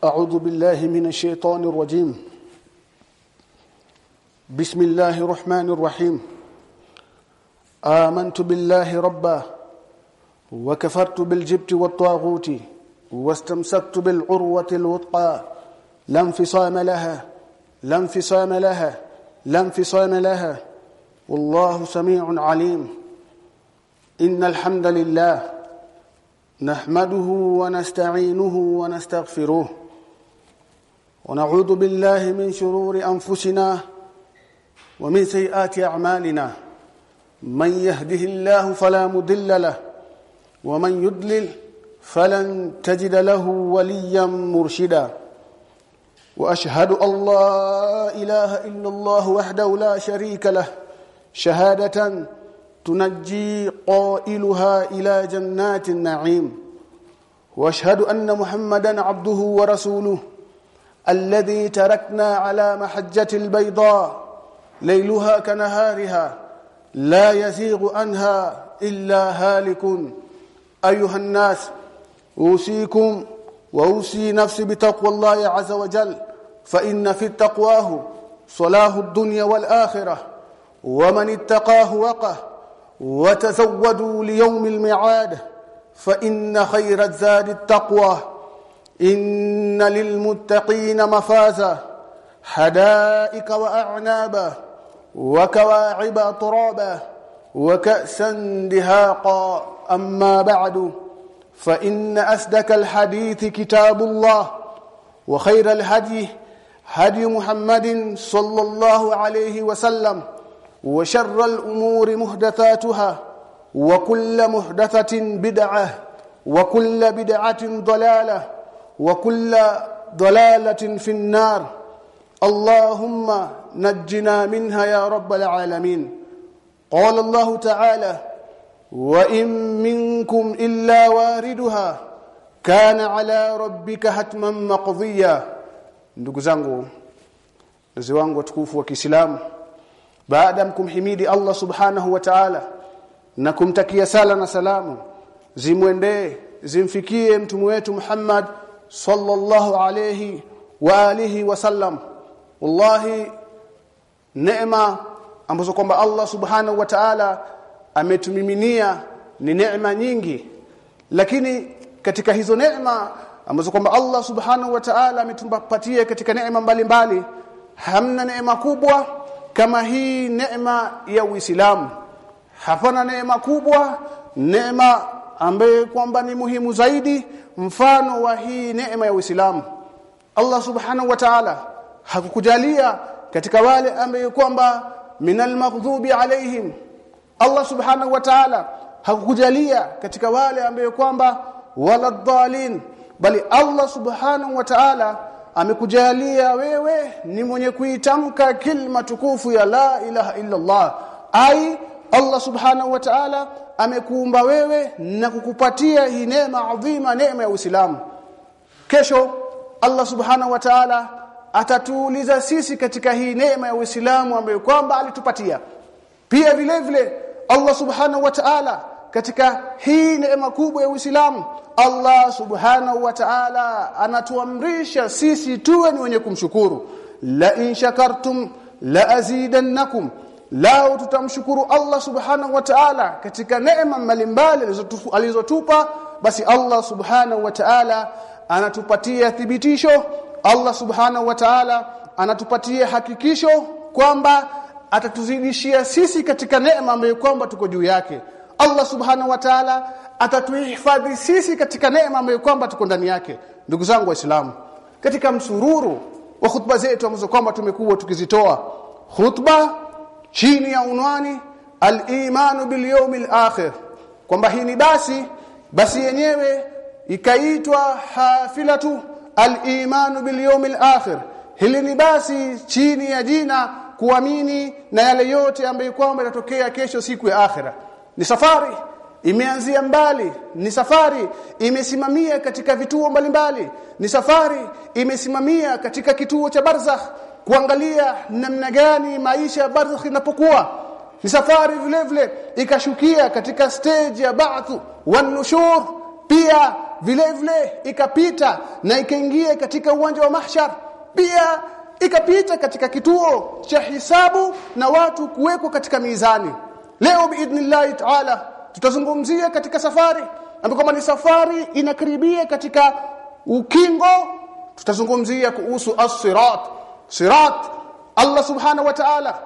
أعوذ بالله من الشيطان الرجيم. بسم الله الرحمن الرحيم. آمنت بالله ربا وكفرت بالجبت والطاغوت واستمسكت بالعروة الوثقى. لا انفصام لها لا انفصام لها لا انفصام لها. والله سميع عليم. إن الحمد لله نحمده ونستعينه ونستغفره. ونعوذ بالله من شرور أنفسنا ومن سيئات أعمالنا. من يهده الله فلا مضل له ومن يضلل فلن تجد له وليا مرشدا. وأشهد أن لا إله إلا الله وحده لا شريك له. شهادة تنجي قائلها إلى جنات النعيم. وأشهد أن محمدا عبده ورسوله. الذي تركنا على محجة البيضاء ليلها كنهارها لا يزيغ عنها إلا هالك. أيها الناس أوصيكم وأوصي نفسي بتقوى الله عز وجل فإن في تقواه صلاح الدنيا والآخرة ومن اتقاه وقه وتزودوا ليوم الميعاد فإن خير الزاد التقوى. إن للمتقين مفازا حدائق وأعنابا وكواعب ترابا وكأسا دهاقا. أما بعد فإن أصدق الحديث كتاب الله وخير الهدي هدي محمد صلى الله عليه وسلم وشر الأمور محدثاتها وكل محدثة بدعة وكل بدعة ضلالة وكل ضلالة في النار اللهم نجنا منها يا رب العالمين قال الله تعالى وإن منكم إلا واردها كان على ربك hatman maqdiya ndugu zangu ndugu wangu watukufu wa Kiislamu baada kumhimidi Allah subhanahu wa ta'ala na kumtakia sala na salamu zimwendee zimfikie mtume wetu Muhammad sallallahu alayhi wa alihi wasallam wallahi neema ambazo kwamba Allah subhanahu wa ta'ala ametumiminia ni neema nyingi. Lakini katika hizo neema ambazo kwamba Allah subhanahu wa ta'ala ametumpatia katika neema mbalimbali hamna neema kubwa kama hii neema ya Uislamu. Hapana neema kubwa neema ambaye kwamba ni muhimu zaidi mfano wa hii neema ya Uislamu. Allah subhanahu wa ta'ala hakukujalia katika wale ambaye kwamba minal maghdubi alaihim Allah subhanahu wa ta'ala hakukujalia katika wale ambaye kwamba wala dhalin bali Allah subhanahu wa ta'ala amekujalia wewe ni mwenye kuitamka kilma tukufu ya la ilaha illa Allah ai Allah subhanahu wa ta'ala amekuumba wewe na kukupatia hii neema adhima neema ya Uislamu. Kesho Allah subhanahu wa ta'ala atatuuliza sisi katika hii neema ya Uislamu ambayo kwamba alitupatia. Pia vile vile Allah subhanahu wa ta'ala katika hii neema kubwa ya Uislamu Allah subhanahu wa ta'ala anatuamrisha sisi tuwe ni wenye kumshukuru. La in shakartum la azidannakum lao tutamshukuru Allah subhanahu wa ta'ala katika neema mbalimbali alizotupa. Basi Allah subhanahu wa ta'ala anatupatia thibitisho. Allah subhanahu wa ta'ala anatupatia hakikisho kwamba atatuzidishia sisi katika neema ambayo kwamba tuko juu yake. Allah subhanahu wa ta'ala atatuhifadhi sisi katika neema ambayo kwamba tuko ndani yake. Ndugu zangu waislamu katika msururu wa khutba zetu ambazo kwamba tumekuwa tukizitoa khutba chini ya unwani al-imanu bil yawmil akhir kwamba hii ni basi basi yenyewe ikaitwa hafilatu al-imanu bil yawmil akhir hili ni basi chini ya jina kuamini na yale yote ambayo kwamba yatatokea kesho siku ya akhira. Ni safari imeanzia mbali ni safari imesimamia katika vituo mbalimbali. Ni safari imesimamia katika kituo cha barzakh kuangalia namna gani maisha ya barzakh inapokuwa. Ni safari vile vile ikashukia katika stage ya ba'thu wan nushur pia vile vile ikapita na ikaingia katika uwanja wa mahshar pia ikapita katika kituo cha hisabu na watu kuwekwa katika mizani. Leo biidhnillahi taala tutazungumzia katika safari ambapo ni safari inakaribia katika ukingo tutazungumzia kuhusu as-sirat sirat. Allah subhanahu wa ta'ala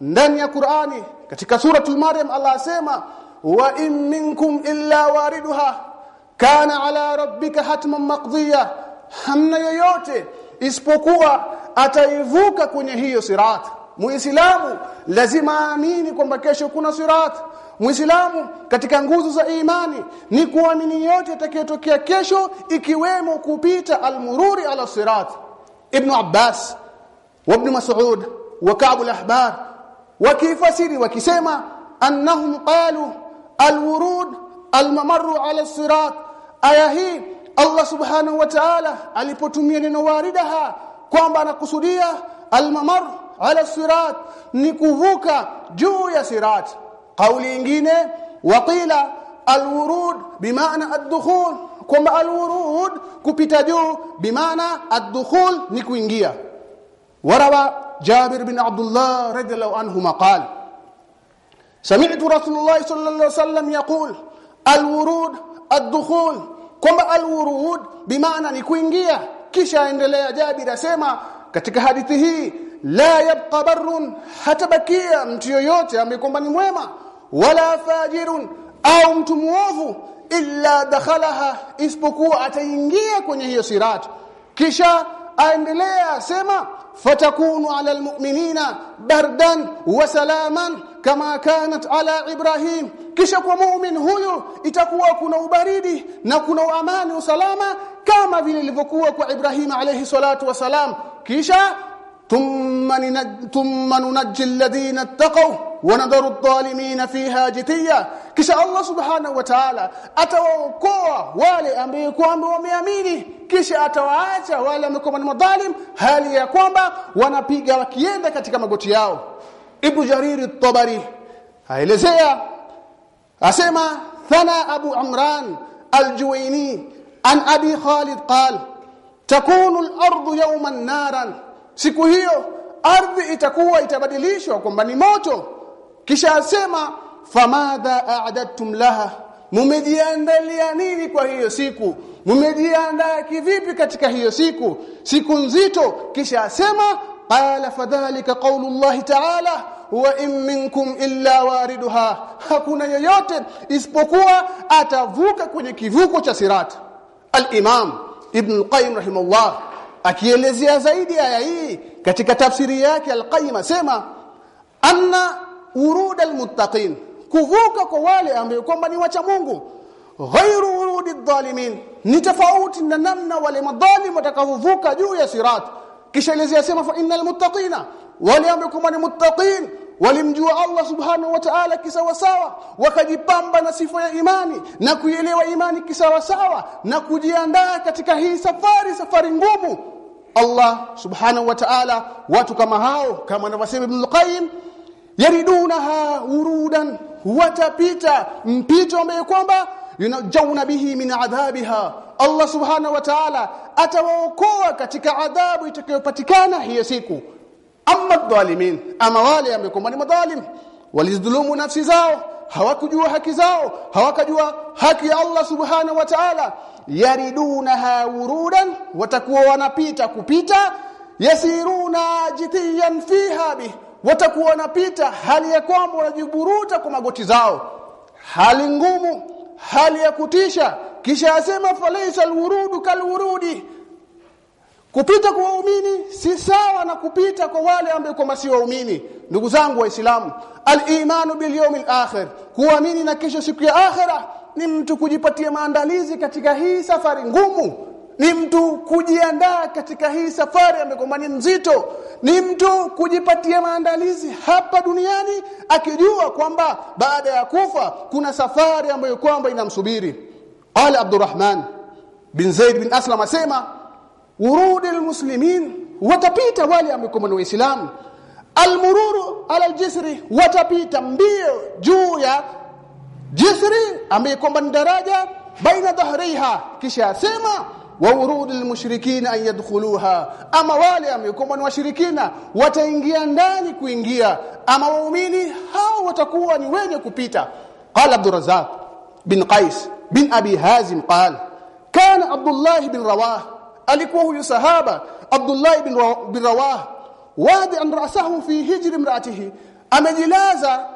ndani ya Qur'ani katika suratul Maryam Allah asema wa in minkum illa wariduha kana ala rabbika hatman maqdiya. Hamna yoyote isipokuwa ataivuka kwenye hiyo sirat. Muislamu lazima aamini kwamba kesho kuna sirat. Muislamu katika nguzo za imani ni kuamini yote atakayotokea kesho ikiwemo kupita almururi ala sirat. Ibn Abbas wa مسعود وكعب الاحبار وكيفسر al-Ahbar wakifasiri الورود الممر على الصراط aya hii Allah subhanahu wa ta'ala alipotumia neno waridaha kwamba anakusudia almamar ala sirat ni kuvuka juu ya sirat. Kauli nyingine waqila alwurud bimaana ad-dukhul kwamba alwurud kupita juu bimaana ad-dukhul ni kuingia warawa Jabir bin Abdullah radhiyallahu anhu qala سمعت رسول الله صلى الله عليه وسلم يقول الورود الدخول kwamba alwurud bimaana ni kuingia kisha endelea Jabir asema katika hadithi hii la yabqa barrun hatabakia mtu yoyote ambaye kwamba ni mwema wala fajirun au mtu muovu illa dakhalaha isipokuwa ataingia kwenye hiyo sirat kisha aendelea asema fatakunu ala almu'minina bardan wa salaman kama kanat ala ibrahim. Kisha kwa mu'min huyu itakuwa kuna ubaridi na kuna amani usalama kama vile ilivyokuwa kwa Ibrahim alayhi salatu wasalam kisha thumma nunajji alladhina ittaqaw wa nadharu adh-dhalimin fiha jithiya. Kisha Allah subhanahu wa ta'ala atawaokoa wale ambao kwamba wameamini kisha atawaacha wale ambao ni madhalim hali ya kwamba wanapiga wakienda katika magoti yao. Ibn Jarir at-Tabari aelezea asema thana Abu Amran al-Juwayni an Abi Khalid qal takunu al-ardu yawman naran. Siku hiyo ardhi itakuwa itabadilishwa kwamba ni moto. Kisha asema famadha a'dadtum laha. Mumejiandalia nini kwa hiyo siku mumejiandaa kivipi katika hiyo siku? Siku nzito. Kisha asema qala fadhalika qaulullah ta'ala wa in minkum illa wariduha. Hakuna yoyote isipokuwa atavuka kwenye kivuko cha sirat al-imam ibn al-qayyim rahimahullah akielezea zaidi aya hii katika tafsiri yake al-qayyim asema anna urud al-muttaqin kuvuka kwa wale ambao kwamba ni wacha Mungu ghairu urudi dhalimin ni tofauti na namna wale madhalim watakavuvuka juu ya sirat. Kisha elezea sema fa innal muttaqina wale ambao muttaqin walimjua Allah subhanahu wa ta'ala kisawasawa wakajipamba na sifa ya imani na kuielewa imani kisawasawa na kujiandaa katika hii safari safari ngumu. Allah subhanahu wa ta'ala watu kama hao kama anavyosema Ibn Qayyim yaridunaha urudan watapita mpito ambaye kwamba yunajauna bihi min adhabiha. Allah subhana wa ta'ala atawaokoa katika adhabu itakayopatikana hiyo siku. Amma dhalimin ama wale ambao ni madhalim. Walizidhulumu nafsi zao hawakujua haki zao hawakajua haki ya Allah subhana wa ta'ala. Yaridunaha wurudan watakuwa wanapita kupita. Yasiruna jithiyan fiha bi watakuwa wanapita. Hali ya kwamba wanajiburuta kwa magoti zao. Hali ngumu hali ya kutisha. Kisha asema falaisa alwurudu kalwurudi. Kupita kwa waumini si sawa na kupita kwa wale ambao kwamba si waumini. Ndugu zangu waislamu al-imanu bil yawmil akhir kuamini na kesho siku ya akhira ni mtu kujipatia maandalizi katika hii safari ngumu ni mtu kujiandaa katika hii safari ambayo ni nzito ni mtu kujipatia maandalizi hapa duniani akijua kwamba baada ya kufa kuna safari ambayo kwamba inamsubiri. Qala abdurrahman bin zaid bin aslam asema urudi almuslimin watapita wale ambao ni waislamu almururu ala ljisri watapita mbio juu ya jisri ambaye kwamba ni daraja baina dhahriha. Kisha asema wa urudi lilmushrikina an yadkhuluha. Ama wale ambao ni washirikina wataingia ndani kuingia. Ama waumini hao watakuwa ni wenye kupita. Qala abdurrazzaq bin qais bin abi hazim qala kana abdullah bin rawah. Alikuwa huyu sahaba abdullah bin bin rawah. Wadi an rasahu fi hijri imraatihi. Amejilaza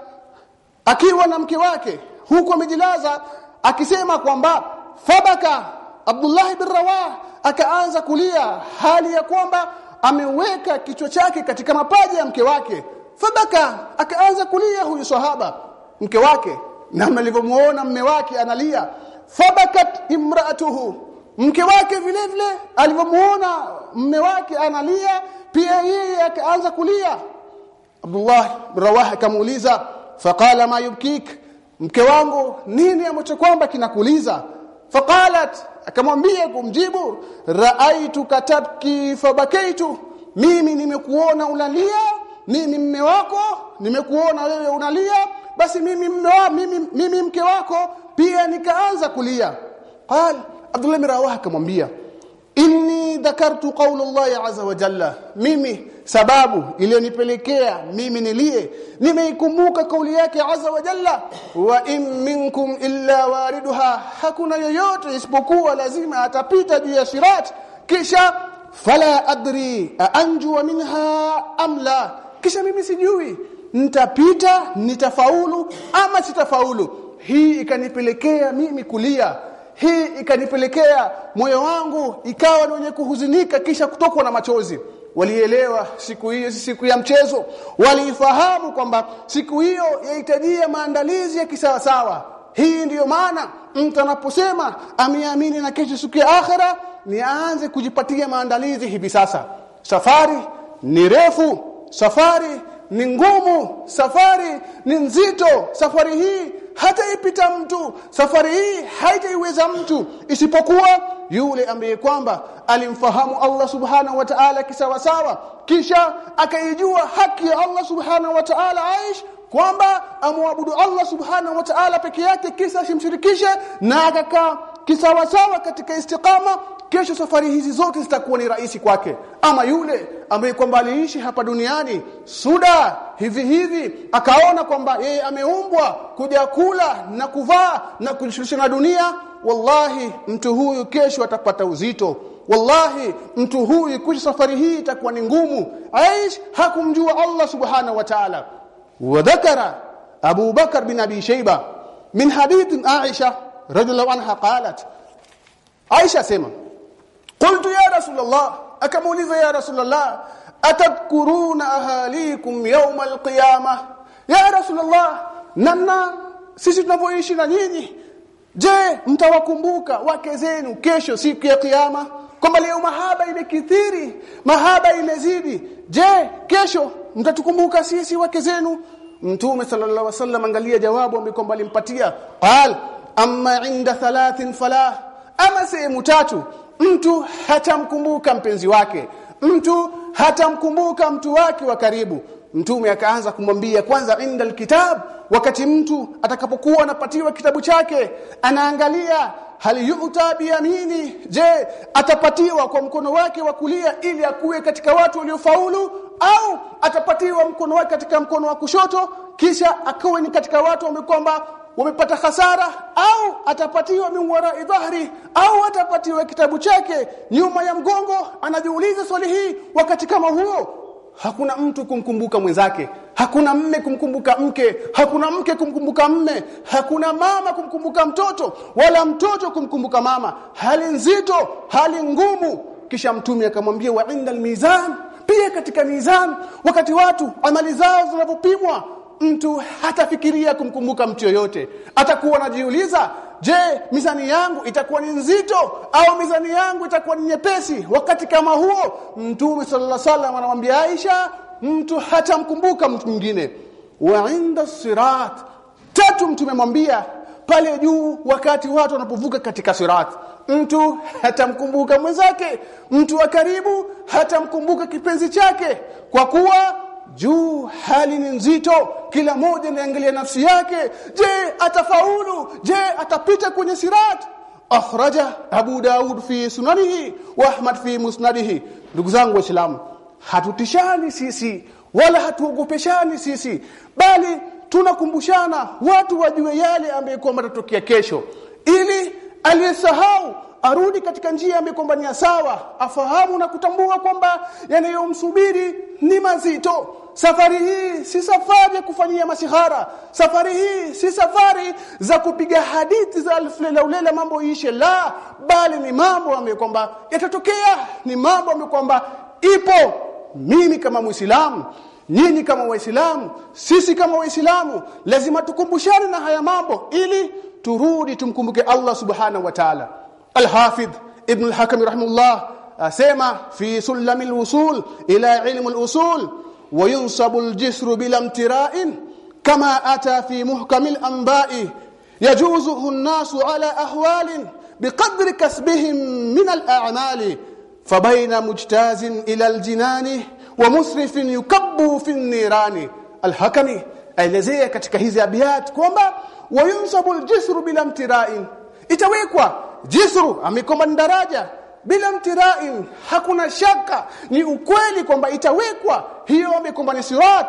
akiwa na mke wake. Huko amejilaza akisema kwamba fabaka Abdullah ibn Rawah akaanza kulia hali ya kwamba ameweka kichwa chake katika mapaja ya mke wake. Fabaka akaanza kulia huyu sahaba mke wake. Na alivyomuona mme wake analia. Fabakat imraatuhu mke wake vile vile alivyomuona mme wake analia pia yeye akaanza kulia. Abdullah Rawah akamuuliza faqala ma yubkik mke wangu nini ambacho kwamba kinakuliza faqalat akamwambia kumjibu raaitu katabki fabakaitu mimi nimekuona unalia mimi mme wako nimekuona wewe unalia basi mimi mme wa, mimi, mimi mke wako pia nikaanza kulia. Qal Abdullah bin akamwambia inni dhakartu qawla Allah azza wa jalla. Mimi sababu iliyonipelekea mimi nilie nimeikumbuka kauli yake azza wa jalla. Wa in minkum illa wariduha. Hakuna yoyote isipokuwa lazima atapita juu ya sirat. Kisha fala adri anju minha amla kisha mimi sijui nitapita nitafaulu ama sitafaulu. Hii ikanipelekea mimi kulia hii ikanipelekea moyo wangu ikawa ni wenye kuhuzunika kisha kutokwa na machozi. Walielewa siku hiyo si siku ya mchezo. Walifahamu kwamba siku hiyo yahitajia maandalizi ya kisawasawa. Hii ndiyo maana mtu anaposema ameamini na kesho siku ya akhera ni aanze kujipatia maandalizi hivi sasa. Safari ni refu safari ni ngumu safari ni nzito. Safari hii hataipita mtu. Safari hii haitaiweza mtu isipokuwa yule ambaye kwamba alimfahamu Allah subhanahu wa ta'ala kisawa sawa kisha akaijua haki ya Allah subhanahu wa ta'ala aish kwamba amwabudu Allah subhanahu wa ta'ala peke yake kisa asimshirikishe na akakaa kisawa sawa katika istiqama kesho safari hizi zote zitakuwa ni rahisi kwake. Ama yule ambaye kwamba aliishi hapa duniani suda hivi hivi akaona kwamba yeye ameumbwa kuja kula na kuvaa na kujishughulisha na dunia wallahi mtu huyu kesho atapata uzito. Wallahi mtu huyu kuisha safari hii itakuwa ni ngumu. Aish hakumjua Allah subhanahu wa ta'ala. Wadhakara Abu Bakar bin Abi Shayba min hadith Aisha radhiallahu anha qalat. Aisha sema qultu ya rasulullah akamuuliza ya rasulullah atadhkuruna ahalikum yawm alqiyamah ya rasulullah nanna sisi tunavyoishi na nyinyi je mtawakumbuka wake zenu kesho siku ya kiyama kwamba leo mahaba imekithiri mahaba imezidi je kesho mtatukumbuka sisi wake zenu mtume sallallahu alaihi wasallam angalia jawabu ambako alimpatia qal amma inda thalathin fala ama sehemu tatu mtu hatamkumbuka mpenzi wake. Mtu hatamkumbuka mtu wake wa karibu. Mtume akaanza kumwambia kwanza inda lkitab wakati mtu atakapokuwa anapatiwa kitabu chake anaangalia hali yuta biyamini je atapatiwa kwa mkono wake wa kulia ili akuwe katika watu waliofaulu au atapatiwa mkono wake katika mkono wa kushoto kisha akawe ni katika watu wamekwamba wamepata hasara au atapatiwa min warai dhahri au atapatiwa kitabu chake nyuma ya mgongo anajiuliza swali hii wakati kama huo hakuna mtu kumkumbuka mwenzake hakuna mme kumkumbuka mke hakuna mke kumkumbuka mme hakuna mama kumkumbuka mtoto wala mtoto kumkumbuka mama. Hali nzito hali ngumu. Kisha mtume akamwambia wa inda mizan pia katika mizan wakati watu amali zao zinapopimwa mtu hatafikiria kumkumbuka mtu yoyote. Atakuwa anajiuliza je mizani yangu itakuwa ni nzito au mizani yangu itakuwa ni nyepesi? Wakati kama huo mtume sallallahu alaihi wasallam anamwambia Aisha mtu hatamkumbuka mtu mwingine. Wa inda sirat tatu mtume mwambia pale juu wakati watu wanapovuka katika sirat mtu hatamkumbuka mwenzake. Mtu wa karibu hatamkumbuka kipenzi chake kwa kuwa juu hali ni nzito kila mmoja anaangalia nafsi yake. Je atafaulu? Je atapita kwenye sirat? Akhraja Abu Daud fi sunanihi wa Ahmad fi musnadihi. Ndugu zangu waislamu hatutishani sisi wala hatuogopeshani sisi bali tunakumbushana watu wajue yale ambayo kwamba matokeo kesho. Ili aliyesahau arudi katika njia ambayo sawa afahamu na kutambua kwamba yanayomsubiri ni mazito. Safari hii si safari ya kufanyia masihara. Safari hii si safari za kupiga hadithi za alfulaulela mambo ishe la bali ni mambo ambayo kwamba yatatokea ni mambo ambayo kwamba ipo. Mimi kama muislamu nyinyi kama waislamu sisi kama waislamu lazima tukumbushane na haya mambo ili turudi tumkumbuke Allah subhanahu wa ta'ala الحافظ ابن الحكم رحمه الله سيما في سلم الوصول إلى علم الأصول وينصب الجسر بلا امتراء كما أتى في محكم الأنباء. يجوزه الناس على أهوال بقدر كسبهم من الأعمال فبين مجتاز إلى الجنان ومسرف يكب في النيران. الحكم أي أيلزي كتكهيز أبيات كومبا وينصب الجسر بلا امتراء. إتويكوا jisru amekomba daraja. Bila mtirain hakuna shaka. Ni ukweli kwamba itawekwa. Hiyo amekomba ni sirat.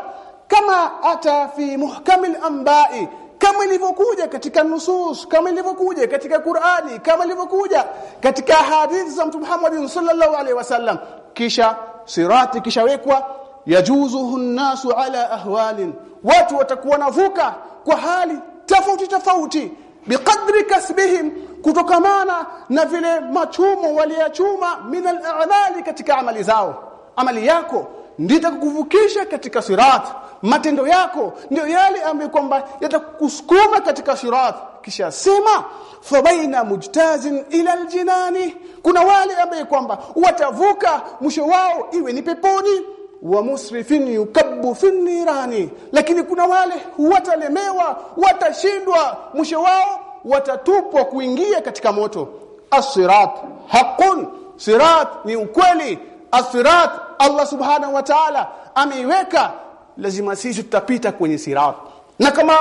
Kama ata fi muhkamil anba'i kama ilivyokuja katika nusus kama ilivyokuja katika Qur'ani kama ilivyokuja katika hadithi za Mtume Muhammad sallallahu alaihi wasallam. Kisha sirati kisha wekwa yajuzuhu nasu ala ahwalin. Watu watakuwa navuka kwa hali tofauti tofauti biqadri kasbihim kutokamana na vile machumo waliyachuma min al-a'mali katika amali zao. Amali yako ndita kukuvukisha katika sirat. Matendo yako ndio yale ambayo kwamba yatakusukuma katika sirat. Kisha sema fabaina mujtazin ila aljinani. Kuna wale ambaye kwamba watavuka mwisho wao iwe ni peponi wa musrifin yukabbu fi nirani. Lakini kuna wale watalemewa watashindwa mwisho wao watatupwa kuingia katika moto. As-sirat haqqun. Sirat ni ukweli. As-sirat Allah subhanahu wa ta'ala ameiweka. Lazima sisi tutapita kwenye sirat. Na kama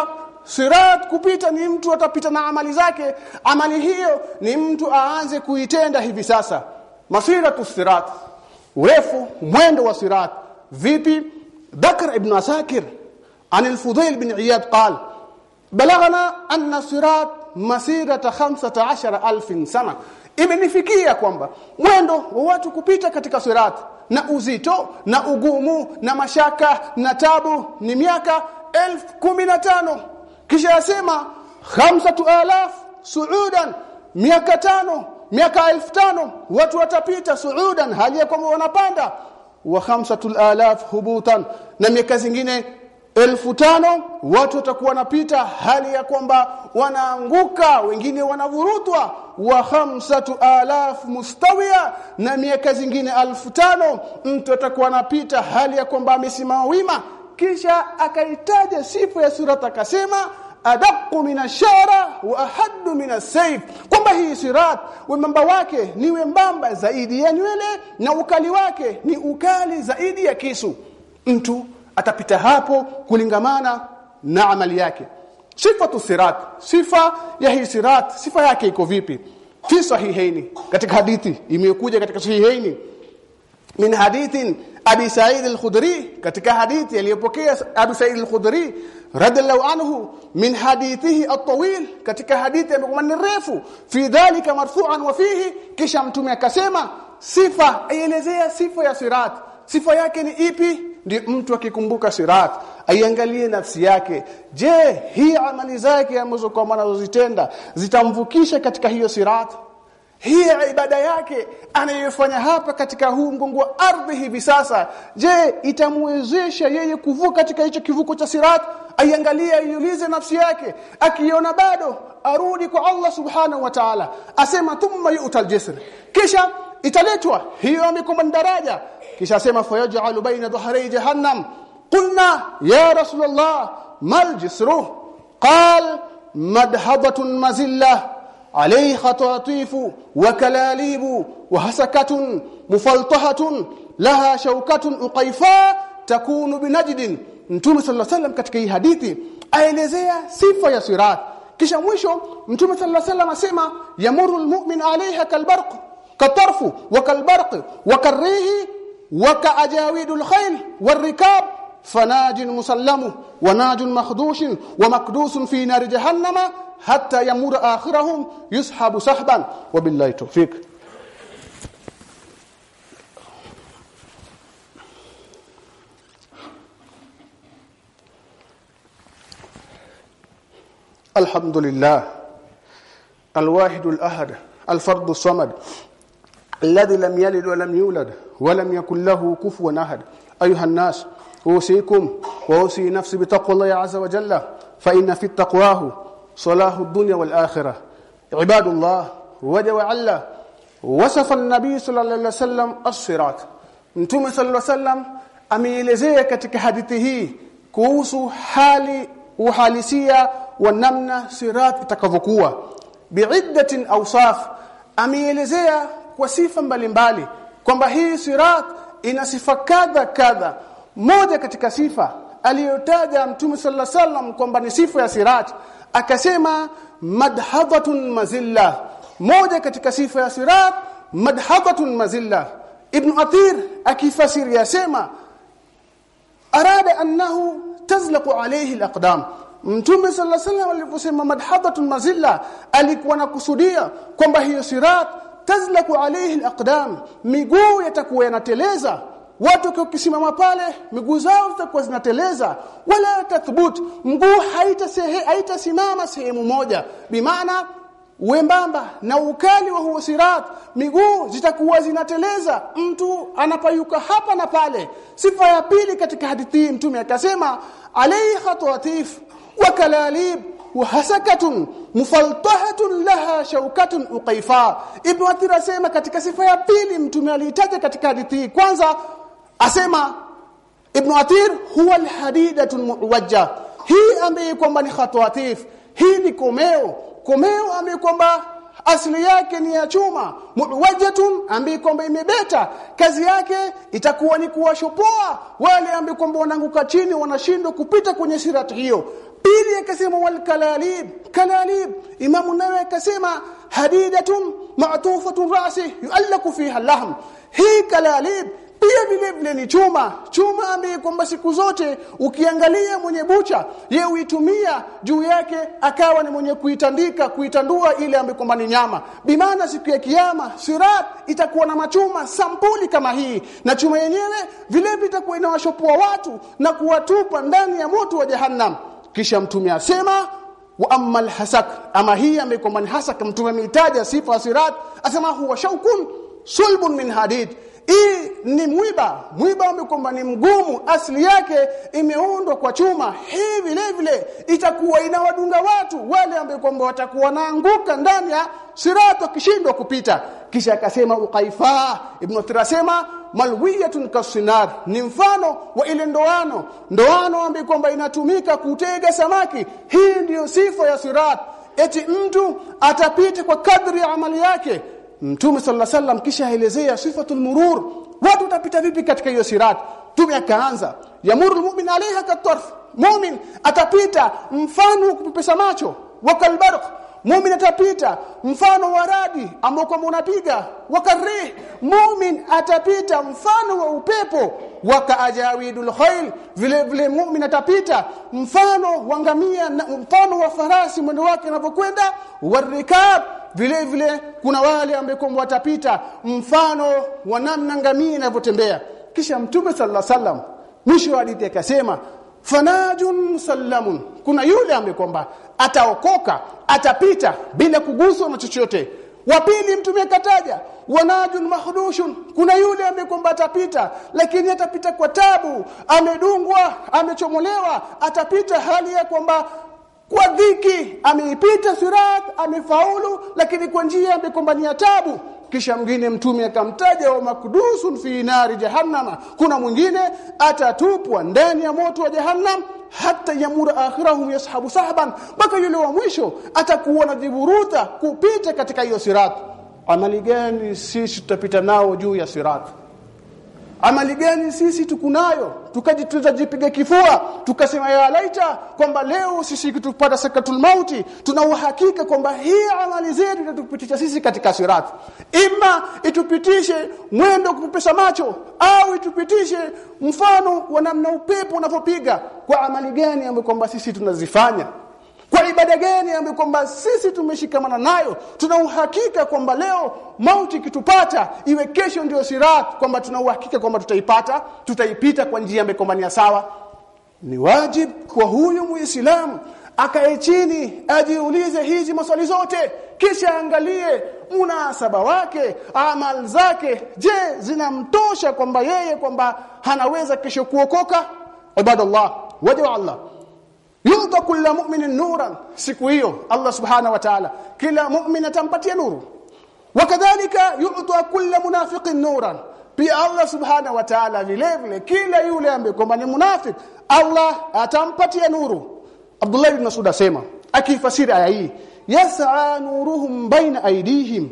sirat kupita ni mtu atapita na amali zake amali hiyo ni mtu aanze kuitenda hivi sasa. Masiratu sirat urefu mwendo wa sirat vipi ذكر ابن عساكر عن الفضيل بن عياد قال بلغنا أن الصراط مسيرة خمسة عشر ألف سنة imenifikia kwamba mwendo wa watu kupita katika sirat na uzito na ugumu na mashaka na tabu ni miaka elfu kumi na tano kisha yasema khamsatu alaf suudan miaka tano miaka elfu tano watu watapita suudan hali ya kwamba wanapanda wa khamsatul alaf hubutan. Na miaka zingine elfu tano watu watakuwa wanapita hali ya kwamba wanaanguka wengine wanavurutwa. Wa khamsatu alaf mustawia na miaka zingine elfu tano mtu atakuwa anapita hali ya kwamba amesimama wima. Kisha akaitaja sifa ya surat akasema adaqu min ashara wa ahaddu min asayf kwamba hii sirat wembamba wake ni wembamba zaidi ya nywele na ukali wake ni ukali zaidi ya kisu. Mtu atapita hapo kulingamana na amali yake. Sifatu sirat. Sifa ya hii sirat sifa yake iko vipi? Fi sahihaini. Katika hadithi imekuja katika sahihaini. Min hadithin abi sa'id al-khudri katika hadithi aliyopokea abu sa'id al-khudri radhiallahu anhu min hadithihi at-tawil katika hadithi ambayo ni refu fi dhalika marfu'an wa fihi. Kisha mtume akasema sifa aielezea sifa ya sirat. Sifa yake ni ipi? Ndio mtu akikumbuka sirat aiangalie nafsi yake. Je hii amali zake ambazo kwa maana zitenda zitamvukisha katika hiyo sirat hii ya ibada yake anayofanya hapa katika huu mgongo wa ardhi hivi sasa je itamwezesha yeye kuvuka katika hicho kivuko cha sirat? Aiangalie aiulize nafsi yake. Akiona bado arudi kwa Allah subhanahu wa ta'ala. Asema thumma yu'tal jisr. Kisha italetwa hiyo amekomba daraja. Kisha asema fayaj'alu baina dhahri jahannam. Qulna ya rasulullah mal jisru qal madhabatun mazillah عليه خطاطيف وكلاليب وهسكة مفلطحة لها شوكة أقيفاء تكون بنجد Mtume صلى الله عليه وسلم katika hii hadithi aelezea sifa ya sirat kisha mwisho mtume sallallahu alaihi wasallam asema yamuru almu'min alaiha kalbarq katarfu wa kalbarq wa karrihi wa kaajawidul khayl warikab فناج مسلم وناج مخدوش ومكدوس في نار جهنم حتى يمر آخرهم يسحب سحبا. وبالله التوفيق. الحمد لله الواحد الأحد الفرد الصمد الذي لم يلد ولم يولد ولم يكن له كفوا أحد. أيها الناس أوصيكم وأوصي نفسي بتقوى الله عز وجل فإن في التقواه صلاح الدنيا والآخرة عباد الله وجعل وصف النبي صلى الله عليه وسلم الصراط mtume صلى الله عليه وسلم ameelezea katika hadithi hii kuhusu hali uhalisia wa namna sirat itakavyokuwa biiddatin awsaf ameelezea kwa sifa mbalimbali kwamba hii sirat ina sifa kadha kadha moja katika sifa aliyotaja mtume sallallahu alaihi wasallam kwamba ni sifa ya sirat akasema madhadatun mazilla. Moja katika sifa ya sirat madhadatun mazilla. Ibn athir akifasiri yasema arada annahu tazlaqu alayhi alaqdam. Mtume sallallahu alaihi wasallam aliposema madhadatun mazilla alikuwa nakusudia kwamba hiyo sirat tazlaku alayhi alaqdam. Miguu yatakuwa yanateleza watu wakisimama pale miguu zao zitakuwa zinateleza wala tathbut mguu haitasimama sehemu moja. Bimaana wembamba na ukali wa huo sirat miguu zitakuwa zinateleza. Mtu anapayuka hapa na pale. Sifa ya pili katika hadithi mtume akasema alayhi khatwatif wa kalalib wa hasakatun mufaltahatun laha shaukatun uqaifa ibn athir asema katika sifa ya pili mtume aliitaja katika hadithi kwanza asema ibn athir huwa alhadidatun muwajja hii ambaye kwamba ni khatwatif hii ni komeo. Komeo ambaye kwamba asili yake ni ya chuma. Muwajjatun ambaye kwamba imebeta. Kazi yake itakuwa ni kuwashopoa wale ambao kwamba wanaanguka chini wanashindwa kupita kwenye sirati hiyo. Pili akasema wal kalalib. Kalalib imamu nawe akasema hadidatun ma'tufatun ra'si yu'allaku fiha lahm. Hii kalalib pia vile vile ni chuma. Chuma ambaye kwamba siku zote ukiangalia mwenye bucha ye uitumia juu yake akawa ni mwenye kuitandika kuitandua ile ambaye kwamba ni nyama. Bimaana siku ya kiyama sirat itakuwa na machuma sampuli kama hii. Na chuma yenyewe vile vile itakuwa inawashopua watu na kuwatupa ndani ya moto wa jahannam. Kisha mtume asema wa amma hasak. Ama hii ambaye kwamba ni hasak mtume ameitaja sifa sirat asema huwa shaukun sulbun min hadid hii ni mwiba. Mwiba kwamba ni mgumu. Asili yake imeundwa kwa chuma. Hii vile vile itakuwa inawadunga watu wale ambao kwamba watakuwa naanguka ndani ya sirato kishindwa kupita. Kisha akasema uqaifa ibn Tirasema malwiyatun kasinar ni mfano wa ile ndoano. Ndoano ambayo kwamba inatumika kutega samaki. Hii ndiyo sifa ya sirat eti mtu atapita kwa kadri ya amali yake Mtume sallallahu wasallam kisha aelezea sifatul murur. Watu watapita vipi katika hiyo sirat? Mtume akaanza yamuru almu'min alaiha katarf. Mu'min atapita mfano kupepesa macho wakalbarq mu'min atapita. Mfano wa radi ambao kwamba unapiga wakarih mu'min atapita. Mfano wa upepo wakaajawidul khail vile vile mu'min atapita. Mfano wa ngamia mfano wa farasi mwendo wake unapokwenda warikab vile vile kuna wale ambao kwamba watapita. Mfano wa namna ngamia inavyotembea. Kisha mtume sallallahu alaihi wasallam mwisho wa hadithi akasema fanajun musallamun. Kuna yule ambaye kwamba ataokoka atapita bila kuguswa na chochote. Wa pili mtume akataja wanajun mahdushun kuna yule ambaye kwamba atapita lakini atapita kwa tabu amedungwa amechomolewa atapita hali ya kwamba kwa dhiki ameipita sirat amefaulu lakini kwa njia ambayo kwamba ni tabu. Kisha mwingine mtume akamtaja wa makdusun fi nari jahannama kuna mwingine atatupwa ndani ya moto wa jahannam hata yamura akhirahum yashabu sahban mpaka yule wa mwisho atakuona na jiburuta kupita katika hiyo sirat. Amali gani sisi tutapita nao juu ya sirat amali gani sisi tukunayo? Tukajipiga kifua tukasema ya laita kwamba leo sisi kitupata sakatul mauti tuna uhakika kwamba hii amali zetu itatupitisha sisi katika sirat ima itupitishe mwendo kupesa macho au itupitishe mfano wa namna upepo unavyopiga. Kwa amali gani ambayo kwamba sisi tunazifanya kwa ibada gani ambayo kwamba sisi tumeshikamana nayo tuna uhakika kwamba leo mauti kitupata iwe kesho ndio sirat kwamba tuna uhakika kwamba tutaipata tutaipita kwa njia ambayo kwamba ni sawa? Ni wajib kwa huyu muislamu akae chini ajiulize hizi maswali zote kisha angalie munasaba wake amal zake. Je zinamtosha kwamba yeye kwamba hanaweza kesho kuokoka? Ibadallah wajua Allah yuta kila mu'minin nuran. Siku hiyo Allah subhanahu wa ta'ala kila mu'min atampatia nuru. Wakadhalika yuta kila munafiqin nuran. Pia Allah subhanahu wa ta'ala vile vile kila yule ambaye kwamba ni munafik Allah atampatia nuru. Abdullah ibn Mas'ud asema akifasiri aya hii yas'a nuruhum baina aydihim.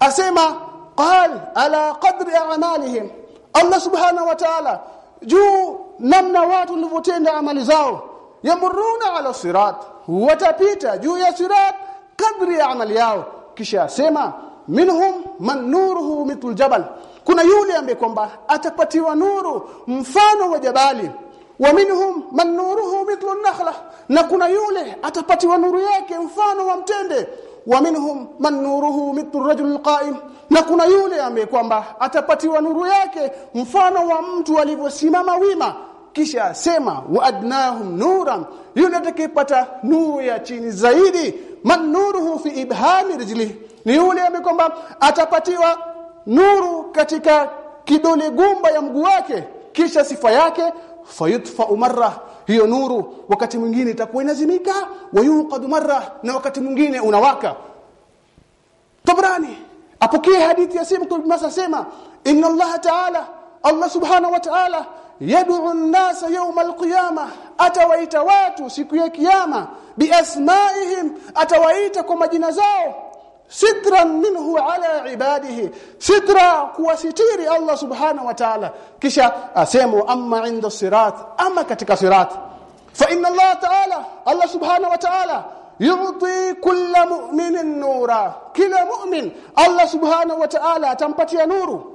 Asema qal ala qadri a'malihim. Allah subhanahu wa ta'ala juu namna watu walivyotenda amali zao yamuruna ala sirat watapita juu ya sirat kadri ya amali yao. Kisha asema minhum man nuruhu mithul jabal. Kuna yule ambaye kwamba atapatiwa nuru mfano wa jabali. Wa minhum man nuruhu mithlu nakhla. Na kuna yule atapatiwa nuru yake mfano wa mtende. Wa minhum man nuruhu mithlu rajul qa'im. Na kuna yule ambaye kwamba atapatiwa nuru yake mfano wa mtu alivyosimama wima kisha asema waadnahum nuran. Yule atakayepata nuru ya chini zaidi. Man nuruhu fi ibhami rijli ni yule ambaye kwamba atapatiwa nuru katika kidole gumba ya mguu wake kisha sifa yake fayutfa marra. Hiyo nuru wakati mwingine itakuwa inazimika wayuqad marra na wakati mwingine unawaka. Tabrani apokee hadithi ya Simtu kwa sema inna Allah ta'ala Allah subhanahu wa ta'ala yad'u an-nasa yawm al-qiyamah atawaita watu siku ya kiyama biasma'ihim atawaita kwa majina zao sitran minhu ala ibadihi sitra kuwasitiri Allah subhanahu wa ta'ala. Kisha asemu amma inda sirat ama katika sirat. Fa inna Allah ta'ala Allah subhanahu wa ta'ala yu'ti kulla mu'minin nura. Kila mu'min Allah subhanahu wa ta'ala atampatia nuru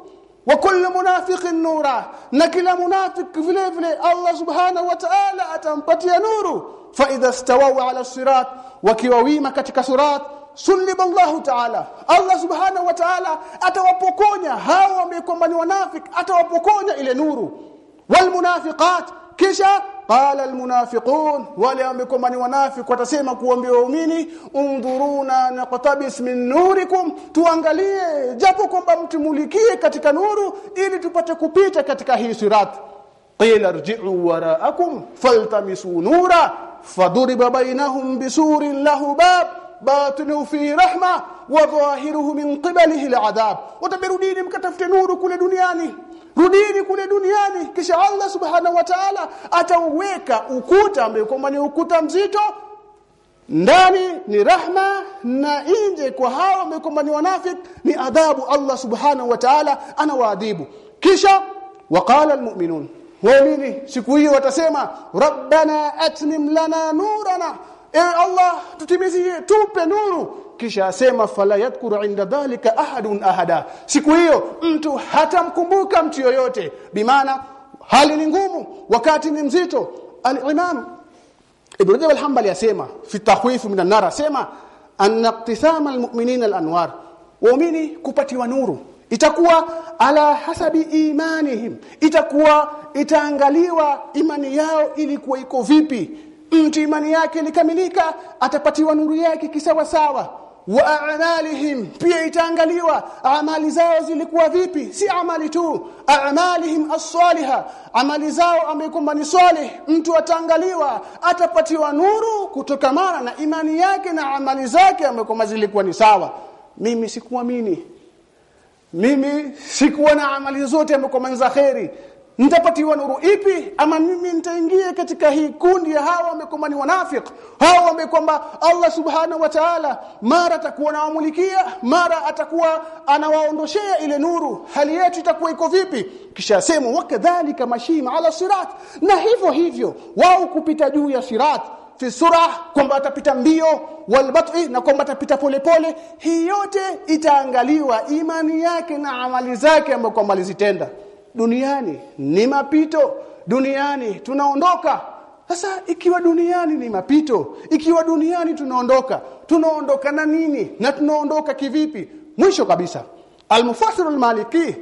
wa kullu munafiqin nura. Na kila munafik vile vile Allah subhanahu wa ta'ala atampatia nuru. Fa idha stawaw ala sirat wakiwa wima katika sirat suliba Allah ta'ala. Allah subhanahu wa ta'ala atawapokonya hao ambao ni wanafik atawapokonya ile nuru. Wal munafiqat kisha qala almunafiqun wale ambao ni wanafiki watasema kuambia waumini undhuruna naqtabis min nurikum tuangalie japo kwamba mtumulikie katika nuru ili tupate kupita katika hii sirat. Qila irji'u wara'akum faltamisu nura faduriba bainahum bisurin lahu bab batinu fi rahma wa dhahiruhu min qibalihi al'adab watabirudini mkatafute nuru kule duniani rudini kule duniani kisha Allah subhanahu wa ta'ala atauweka ukuta ambao ni ukuta mzito. Ndani ni rahma na nje kwa hao ambao ni wanafik ni adhabu Allah subhanahu wa ta'ala anawaadhibu. Kisha waqala almu'minun waamini siku hiyo watasema rabbana atmim lana nurana. E Allah tutimizie tupe nuru kisha asema fala yadhkuru inda dhalika ahadun ahada. Siku hiyo mtu hatamkumbuka mtu yoyote. Bimaana hali ni ngumu wakati ni mzito. Al-imam ibn Rajab al-Hanbali asema fi tahwif min an-nar asema an iqtisam al-mu'minin al-anwar. Waumini kupatiwa nuru. Itakuwa ala hasabi imanihim. Itakuwa itaangaliwa imani yao ilikuwa iko vipi. Mtu imani yake ilikamilika atapatiwa nuru yake kisawa sawa wa a'malihim pia itaangaliwa. Amali zao zilikuwa vipi? Si amali tu a'malihim as-saliha. Amali zao amekuwa ni salih mtu ataangaliwa atapatiwa nuru kutokamana na imani yake na amali zake amekuwa zilikuwa ni sawa. Mimi sikuamini. Mimi sikuwa na amali zote amekuwa za nitapatiwa nuru ipi? Ama mimi nitaingia katika hii kundi ya hawa wamekuwa ni wanafik hawa wamekwamba Allah subhanahu wa ta'ala mara atakuwa anawamulikia mara atakuwa anawaondoshea ile nuru. Hali yetu itakuwa iko vipi? Kisha sema wakadhalika mashim ala sirat. Na hivyo hivyo wao kupita juu ya sirat fi surah kwamba atapita mbio walbat'i na kwamba atapita polepole hii yote itaangaliwa imani yake na amali zake ambazo kwamba alizitenda duniani ni mapito. Duniani tunaondoka. Sasa ikiwa duniani ni mapito ikiwa duniani tunaondoka tunaondoka na nini? Na tunaondoka kivipi? Mwisho kabisa al-mufassir al-maliki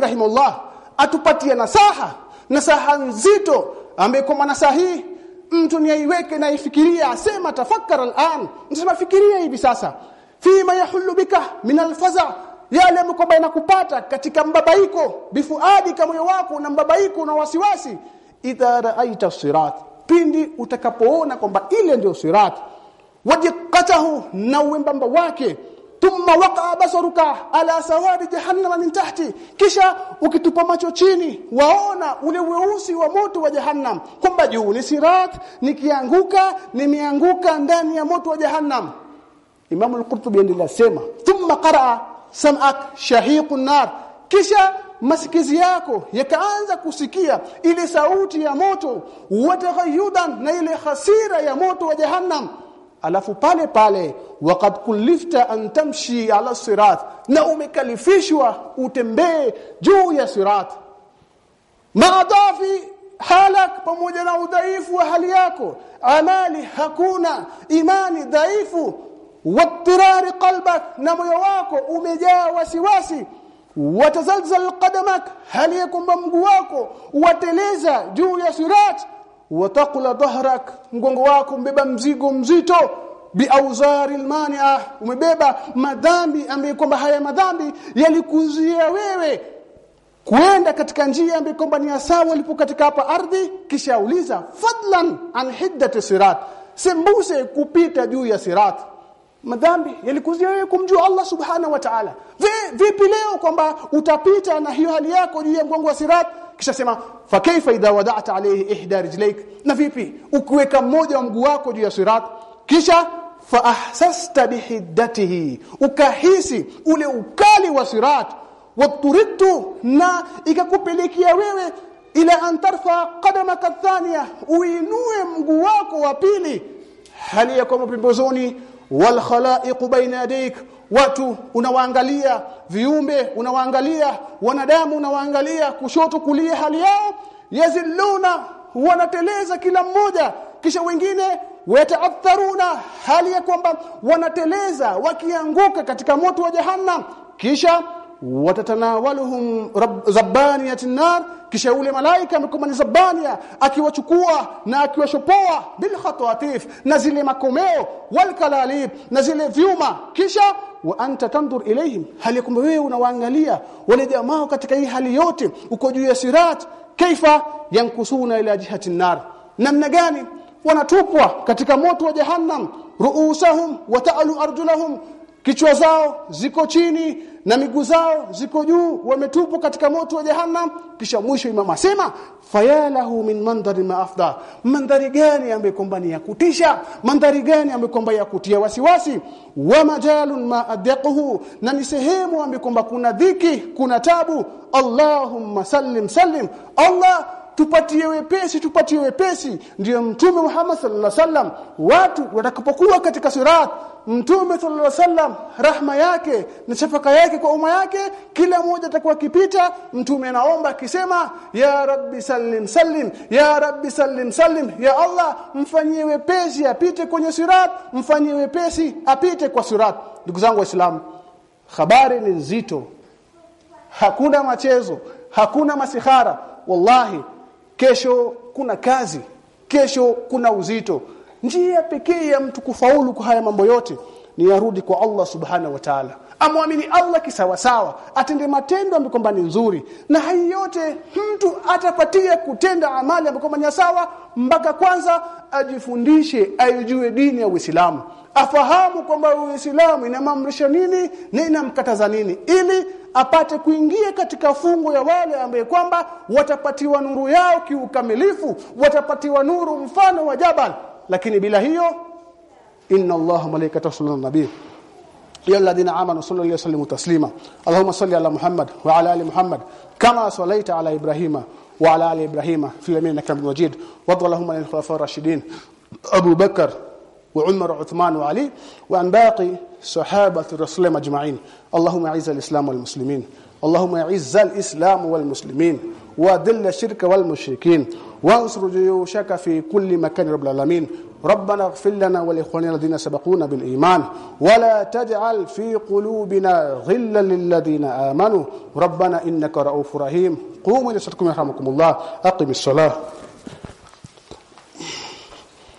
rahimahullah atupatia nasaha nasaha nzito. Ambaye kwa nasaha hii mtu ni aiweke na ifikiria asema tafakkara al'an. Msema fikiria hivi sasa fima yahullu bika min alfaza yale ambayo inakupata katika mbabaiko bifuadi kama moyo wako na mbabaiko na wasiwasi. Idha raaita sirat pindi utakapoona kwamba ile ndio sirat. Wajikatahu na uembamba wake. Thumma waqa basaruka ala sawadi jahannama min tahti. Kisha ukitupa macho chini waona ule weusi wa moto wa jahannam. Kwamba juu ni sirat nikianguka nimeanguka ndani ya moto wa jahannam. Imam al-Qurtubi endelea sema thumma qaraa sam'ak shahiqun nar. Kisha masikizi yako yakaanza kusikia ile sauti ya moto wataghayudan na ile hasira ya moto wa jahannam. Alafu pale pale waqad kullifta an tamshi ala sirat na umekalifishwa utembee juu ya sirat. Maadafi halak pamoja na udhaifu wa hali yako amali hakuna imani dhaifu wattirari qalbak na moyo wako umejaa wasiwasi. Watazalzal qadamak hali ya kwamba mguu wako wateleza juu ya sirat. Wataqula dhahrak mgongo wako mbeba mzigo mzito. Biauzari almania umebeba madhambi ambaye kwamba haya madhambi yalikuzia wewe kuenda katika njia ambayo kwamba ni sawa ulipo katika hapa ardhi kisha uliza fadlan an hiddati sirat. Sembuse kupita juu ya sirat madhambi yalikuzia wewe kumjua Allah subhana wa ta'ala. Vipi leo kwamba utapita na hiyo hali yako juu ya mgongo wa sirat? Kisha sema fa kaifa idha wada'ta alayhi ihda rijlaik na vipi? Ukiweka mmoja wa mguu wako juu ya sirat. Kisha fa ahsasta bihiddatihi. Ukahisi ule ukali wa sirat. Waturitu na ikakupelekea wewe ila an tarfa qadamaka thania uinue mguu wako wa pili. Hali ya kwamba pembezoni wal khalaiq baina yadayk. Watu unawaangalia viumbe unawaangalia wanadamu unawaangalia kushoto kulia hali yao yazilluna wanateleza kila mmoja. Kisha wengine wataatharuna hali ya kwamba wanateleza wakianguka katika moto wa jahannam. Kisha watatanawaluhum rabbaniyatin nar kisha yule malaika amekuwa ni zabania akiwachukua na akiwashopoa bil khatatif na zile makomeo wal kalalib na zile vyuma. Kisha wa anta tandur ilayhim hali kumbe wewe unawaangalia wale jamaa katika hii hali yote uko juu ya sirat kaifa yankusuna ila jihati nar namna gani? Wanatupwa katika moto wa jahannam ruusahum wa ta'alu arjulahum kichwa zao ziko chini na miguu zao ziko juu wametupwa katika moto wa jahannam. Kisha mwisho imam asema fayalahu min mandhari maafda mandhari gani ambayo ni ya kutisha? Mandhari gani ambayo ya kutia wasiwasi? Wa majalun ma adqahu na ni sehemu ambayo kwamba kuna dhiki kuna tabu. Allahumma sallim sallim. Allah tupatie wepesi tupatie wepesi. Ndiyo mtume Muhammad sallallahu alaihi wasallam watu watakapokuwa katika sirat mtume sallallahu alaihi wasallam rahma yake na shafaka yake kwa umma yake kila mmoja atakuwa kipita mtume anaomba akisema ya rabbi sallim sallim ya rabbi sallim sallim ya Allah mfanyie wepesi apite kwenye sirat mfanyie wepesi apite kwa sirat. Ndugu zangu waislamu habari ni nzito. Hakuna machezo hakuna masihara wallahi kesho kuna kazi kesho kuna uzito. Njia pekee ya mtu kufaulu kwa haya mambo yote ni yarudi kwa Allah subhanahu wa ta'ala amwamini Allah kisawasawa atende matendo ambayo kwamba ni nzuri. Na hayo yote mtu atapatia kutenda amali ambayo kwamba ni sawa mpaka kwanza ajifundishe aijue dini ya Uislamu. Afahamu kwamba Uislamu inamamrisha nini na inamkataza nini ili apate kuingia katika fungo ya wale ambaye kwamba watapatiwa nuru yao kiukamilifu watapatiwa nuru mfano wa jabal. Lakini bila hiyo inna allaha malaikatahu yusalluna nabii يا الذين آمنوا صلوا عليه وسلموا تسليما. اللهم صل على محمد وعلى آل محمد كما صليت على إبراهيم وعلى آل إبراهيم في اليمين إنك حميد مجيد. وارض اللهم عن الخلفاء الراشدين أبو بكر وعمر وعثمان وعلي وعن باقي صحابة الرسول أجمعين. اللهم أعز الإسلام والمسلمين. اللهم أعز الإسلام والمسلمين. وذل الشرك والمشركين. وانصر جيوشك في كل مكان رب العالمين. ربنا اغفر لنا ولإخواننا الذين سبقونا بالإيمان. ولا تجعل في قلوبنا غلا للذين آمنوا. ربنا إنك رؤوف رحيم. قوموا صلاتكم يرحمكم الله. أقم الصلاة.